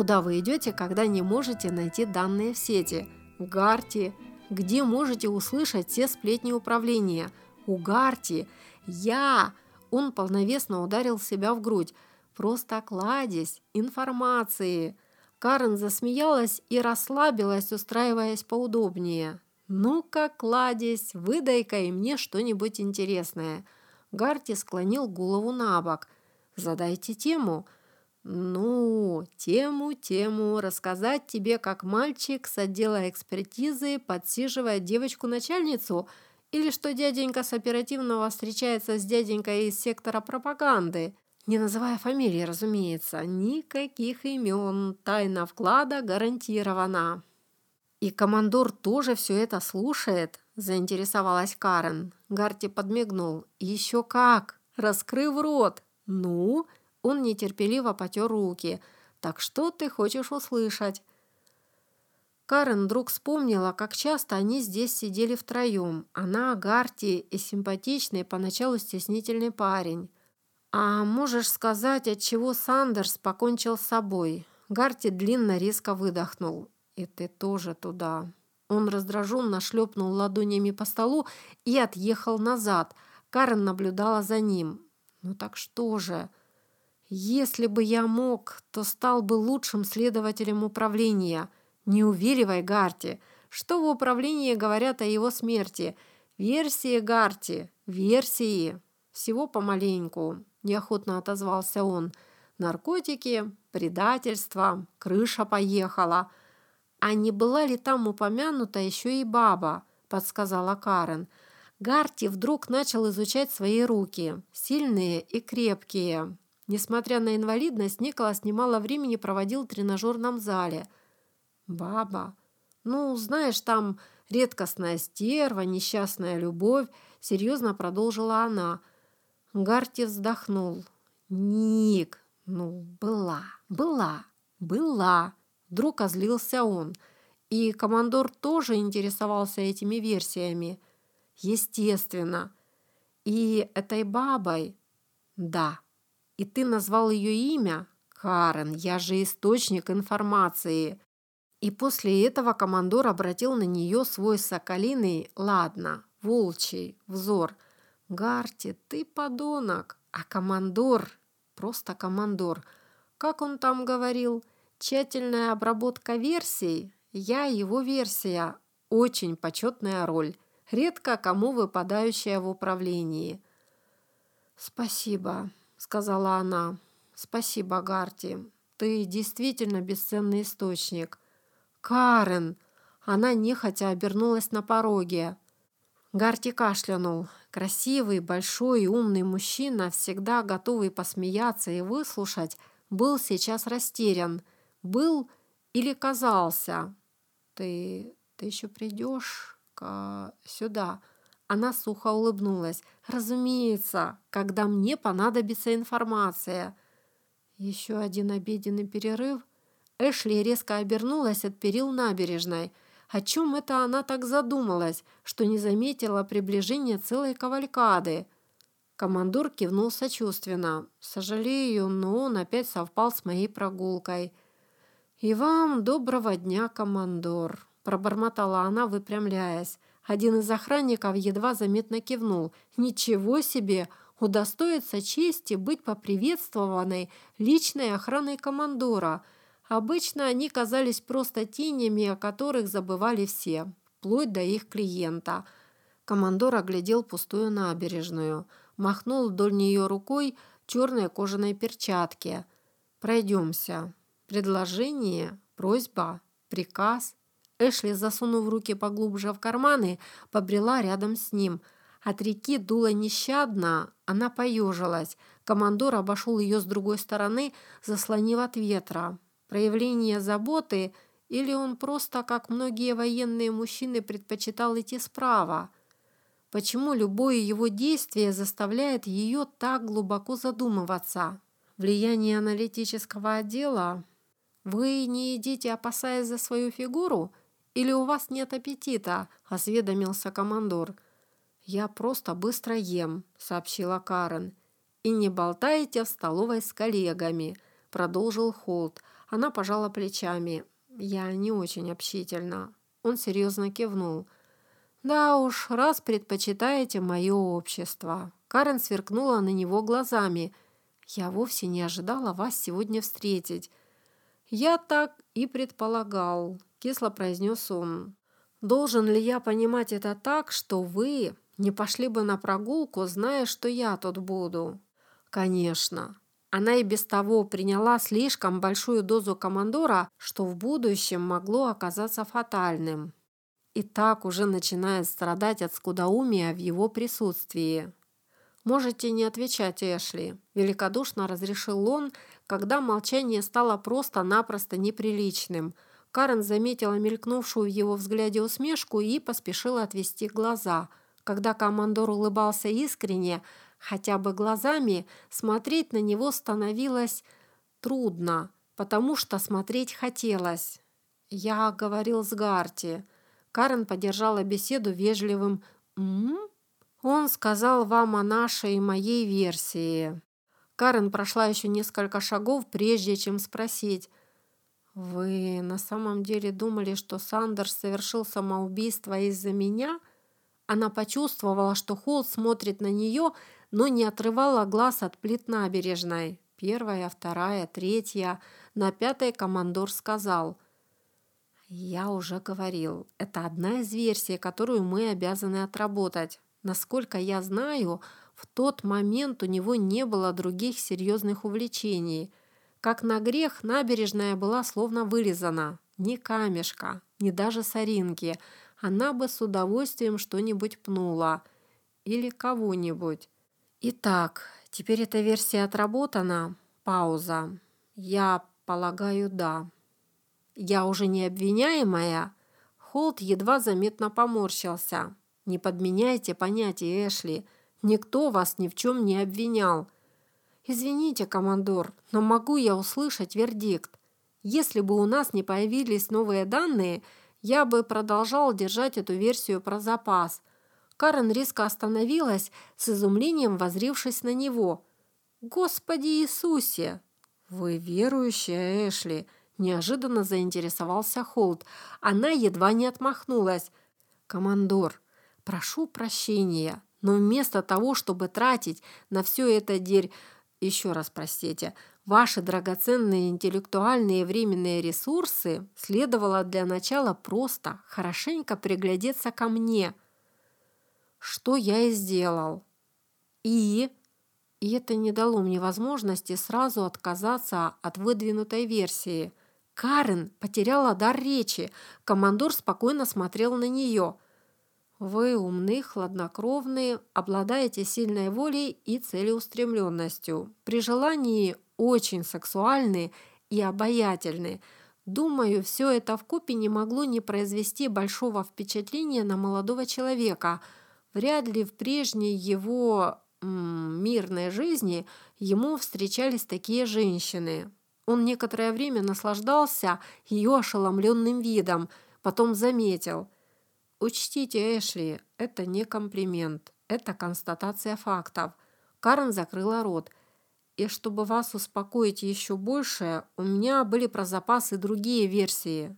Куда вы идете, когда не можете найти данные в сети? Гарти. Где можете услышать все сплетни управления? У Гарти. Я. Он полновесно ударил себя в грудь. Просто кладезь информации. Карен засмеялась и расслабилась, устраиваясь поудобнее. «Ну-ка, кладезь, выдай-ка и мне что-нибудь интересное». Гарти склонил голову на бок. «Задайте тему». «Ну, тему, тему. Рассказать тебе, как мальчик с отдела экспертизы подсиживает девочку-начальницу, или что дяденька с оперативного встречается с дяденькой из сектора пропаганды, не называя фамилии, разумеется. Никаких имен. Тайна вклада гарантирована». «И командор тоже все это слушает?» – заинтересовалась Карен. Гарти подмигнул. «Еще как! Раскрыв рот! Ну?» Он нетерпеливо потер руки. «Так что ты хочешь услышать?» Карен вдруг вспомнила, как часто они здесь сидели втроем. Она, Гарти и симпатичный, поначалу стеснительный парень. «А можешь сказать, от чего Сандерс покончил с собой?» Гарти длинно резко выдохнул. «И ты тоже туда». Он раздраженно шлепнул ладонями по столу и отъехал назад. Карен наблюдала за ним. «Ну так что же?» «Если бы я мог, то стал бы лучшим следователем управления. Не увиливай, Гарти. Что в управлении говорят о его смерти? Версии, Гарти, версии. Всего помаленьку», – неохотно отозвался он. «Наркотики, предательство, крыша поехала». «А не была ли там упомянута еще и баба?» – подсказала Карен. Гарти вдруг начал изучать свои руки, сильные и крепкие. Несмотря на инвалидность, Николас немало времени проводил в тренажерном зале. «Баба? Ну, знаешь, там редкостная стерва, несчастная любовь», – серьезно продолжила она. Гарти вздохнул. «Ник, ну, была, была, была». Вдруг озлился он. И командор тоже интересовался этими версиями. Естественно. И этой бабой? Да. И ты назвал ее имя? Карен, я же источник информации. И после этого командор обратил на нее свой соколиный, ладно, волчий взор. Гарти, ты подонок, а командор, просто командор. Как он там говорил? Тщательная обработка версий, я его версия, очень почетная роль, редко кому выпадающая в управлении. «Спасибо», — сказала она. «Спасибо, Гарти. Ты действительно бесценный источник». «Карен!» Она нехотя обернулась на пороге. Гарти кашлянул. Красивый, большой и умный мужчина, всегда готовый посмеяться и выслушать, был сейчас растерян — был или казался? Ты, ты еще придешь к сюда?» Она сухо улыбнулась. «Разумеется, когда мне понадобится информация». Еще один обеденный перерыв. Эшли резко обернулась от перил набережной. О чем это она так задумалась, что не заметила приближения целой кавалькады? Командор кивнул сочувственно. «Сожалею, но он опять совпал с моей прогулкой». «И вам доброго дня, командор», – пробормотала она, выпрямляясь. Один из охранников едва заметно кивнул. «Ничего себе! Удостоится чести быть поприветствованной личной охраной командора. Обычно они казались просто тенями, о которых забывали все, вплоть до их клиента». Командор оглядел пустую набережную, махнул вдоль нее рукой черной кожаной перчатки. «Пройдемся». Предложение, просьба, приказ. Эшли, засунув руки поглубже в карманы, побрела рядом с ним. От реки дуло нещадно, она поежилась. Командор обошел ее с другой стороны, заслонив от ветра. Проявление заботы или он просто, как многие военные мужчины, предпочитал идти справа? Почему любое его действие заставляет ее так глубоко задумываться? Влияние аналитического отдела «Вы не едите, опасаясь за свою фигуру? Или у вас нет аппетита?» – осведомился командор. «Я просто быстро ем», – сообщила Карен. «И не болтайте в столовой с коллегами. – продолжил Холт. Она пожала плечами. «Я не очень общительна». Он серьезно кивнул. «Да уж, раз предпочитаете мое общество». Карен сверкнула на него глазами. «Я вовсе не ожидала вас сегодня встретить». «Я так и предполагал», – кисло произнес он. «Должен ли я понимать это так, что вы не пошли бы на прогулку, зная, что я тут буду?» «Конечно. Она и без того приняла слишком большую дозу командора, что в будущем могло оказаться фатальным. И так уже начинает страдать от скудоумия в его присутствии. «Можете не отвечать, Эшли», – великодушно разрешил он, когда молчание стало просто-напросто неприличным. Карен заметила мелькнувшую в его взгляде усмешку и поспешила отвести глаза. Когда командор улыбался искренне, хотя бы глазами, смотреть на него становилось трудно, потому что смотреть хотелось. «Я говорил с Гарти». Карен поддержала беседу вежливым «М?». «Он сказал вам о нашей и моей версии». Карен прошла еще несколько шагов, прежде чем спросить «Вы на самом деле думали, что Сандерс совершил самоубийство из-за меня?» Она почувствовала, что Холл смотрит на нее, но не отрывала глаз от плит набережной. Первая, вторая, третья. На пятой командор сказал. «Я уже говорил, это одна из версий, которую мы обязаны отработать. Насколько я знаю, в тот момент у него не было других серьезных увлечений. Как на грех, набережная была словно вырезана. Ни камешка, ни даже соринки. Она бы с удовольствием что-нибудь пнула. Или кого-нибудь. Итак, теперь эта версия отработана. Пауза. Я полагаю, да. Я уже не обвиняемая? Холт едва заметно поморщился. Не подменяйте понятие, Эшли. Никто вас ни в чем не обвинял. Извините, командор, но могу я услышать вердикт? Если бы у нас не появились новые данные, я бы продолжал держать эту версию про запас – Карен резко остановилась, с изумлением возрившись на него. «Господи Иисусе!» «Вы верующая, Эшли!» Неожиданно заинтересовался Холт. Она едва не отмахнулась. «Командор, прошу прощения, но вместо того, чтобы тратить на все это дерь... Еще раз простите, ваши драгоценные интеллектуальные временные ресурсы следовало для начала просто хорошенько приглядеться ко мне» что я и сделал. И... И это не дало мне возможности сразу отказаться от выдвинутой версии. Карен потеряла дар речи. Командор спокойно смотрел на нее. «Вы умны, хладнокровны, обладаете сильной волей и целеустремленностью. При желании очень сексуальны и обаятельны. Думаю, все это вкупе не могло не произвести большого впечатления на молодого человека – Вряд ли в прежней его м, мирной жизни ему встречались такие женщины. Он некоторое время наслаждался ее ошеломленным видом, потом заметил. «Учтите, Эшли, это не комплимент, это констатация фактов». Карен закрыла рот. «И чтобы вас успокоить еще больше, у меня были про запасы другие версии».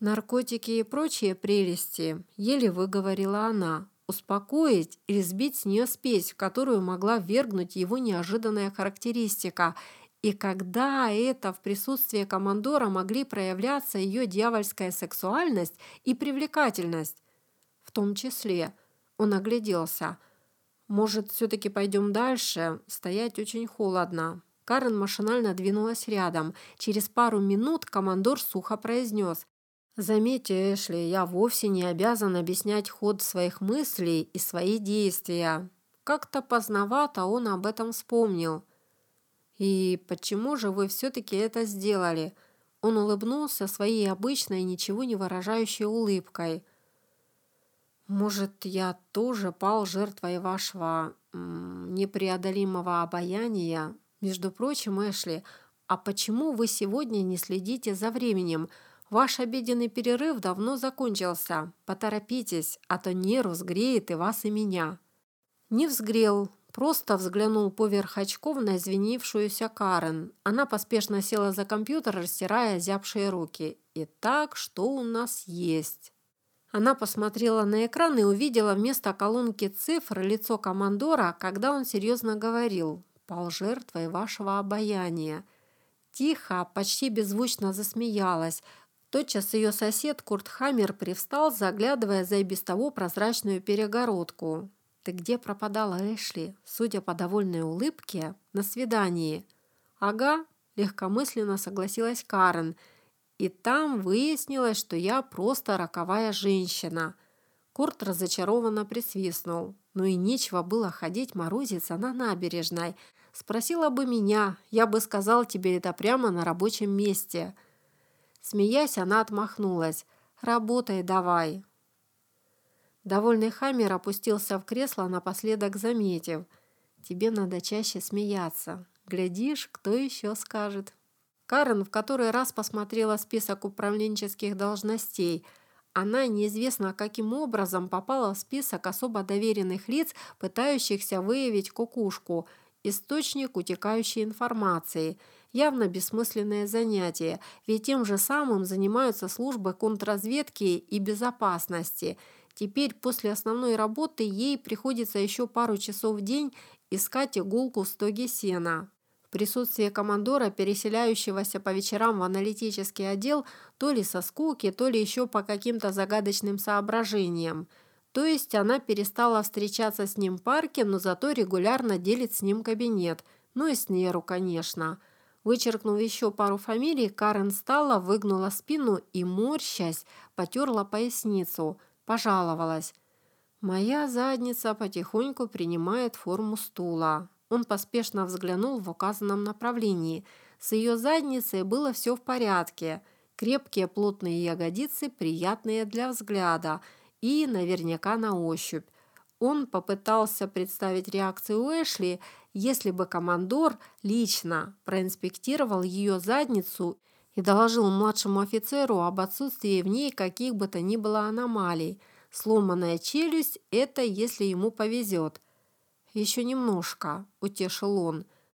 Наркотики и прочие прелести, еле выговорила она, успокоить или сбить с нее спесь, в которую могла вергнуть его неожиданная характеристика. И когда это в присутствии командора могли проявляться ее дьявольская сексуальность и привлекательность? В том числе он огляделся. «Может, все-таки пойдем дальше? Стоять очень холодно». Карен машинально двинулась рядом. Через пару минут командор сухо произнес Заметьте, Эшли, я вовсе не обязан объяснять ход своих мыслей и свои действия. Как-то поздновато он об этом вспомнил. И почему же вы все-таки это сделали? Он улыбнулся своей обычной, ничего не выражающей улыбкой. Может, я тоже пал жертвой вашего непреодолимого обаяния? Между прочим, Эшли, а почему вы сегодня не следите за временем – Ваш обеденный перерыв давно закончился. Поторопитесь, а то нерв сгреет и вас, и меня». «Не взгрел», Просто взглянул поверх очков на извинившуюся Карен. Она поспешно села за компьютер, растирая зябшие руки. «Итак, что у нас есть?» Она посмотрела на экран и увидела вместо колонки цифр лицо командора, когда он серьезно говорил «Пал жертвой вашего обаяния». Тихо, почти беззвучно засмеялась. Тотчас ее сосед Курт Хаммер привстал, заглядывая за и без того прозрачную перегородку. «Ты где пропадала, Эшли?» Судя по довольной улыбке, на свидании. «Ага», – легкомысленно согласилась Карен. «И там выяснилось, что я просто роковая женщина». Курт разочарованно присвистнул. «Ну и нечего было ходить морозиться на набережной. Спросила бы меня, я бы сказал тебе это прямо на рабочем месте». Смеясь, она отмахнулась. «Работай давай, Довольный Хаммер опустился в кресло, напоследок заметив. «Тебе надо чаще смеяться. Глядишь, кто еще скажет». Карен в который раз посмотрела список управленческих должностей. Она неизвестно каким образом попала в список особо доверенных лиц, пытающихся выявить кукушку, источник утекающей информации. Явно бессмысленное занятие, ведь тем же самым занимаются службы контрразведки и безопасности – Теперь после основной работы ей приходится еще пару часов в день искать иголку в стоге сена. В присутствии командора, переселяющегося по вечерам в аналитический отдел, то ли со скуки, то ли еще по каким-то загадочным соображениям. То есть она перестала встречаться с ним в парке, но зато регулярно делит с ним кабинет. Ну и с Неру, конечно. Вычеркнув еще пару фамилий, Карен стала, выгнула спину и, морщась, потерла поясницу – Пожаловалась. Моя задница потихоньку принимает форму стула. Он поспешно взглянул в указанном направлении. С ее задницей было все в порядке. Крепкие плотные ягодицы, приятные для взгляда и наверняка на ощупь. Он попытался представить реакцию Эшли, если бы командор лично проинспектировал ее задницу и доложил младшему офицеру об отсутствии в ней каких бы то ни было аномалий. Сломанная челюсть – это если ему повезет. «Еще немножко», – утешил он.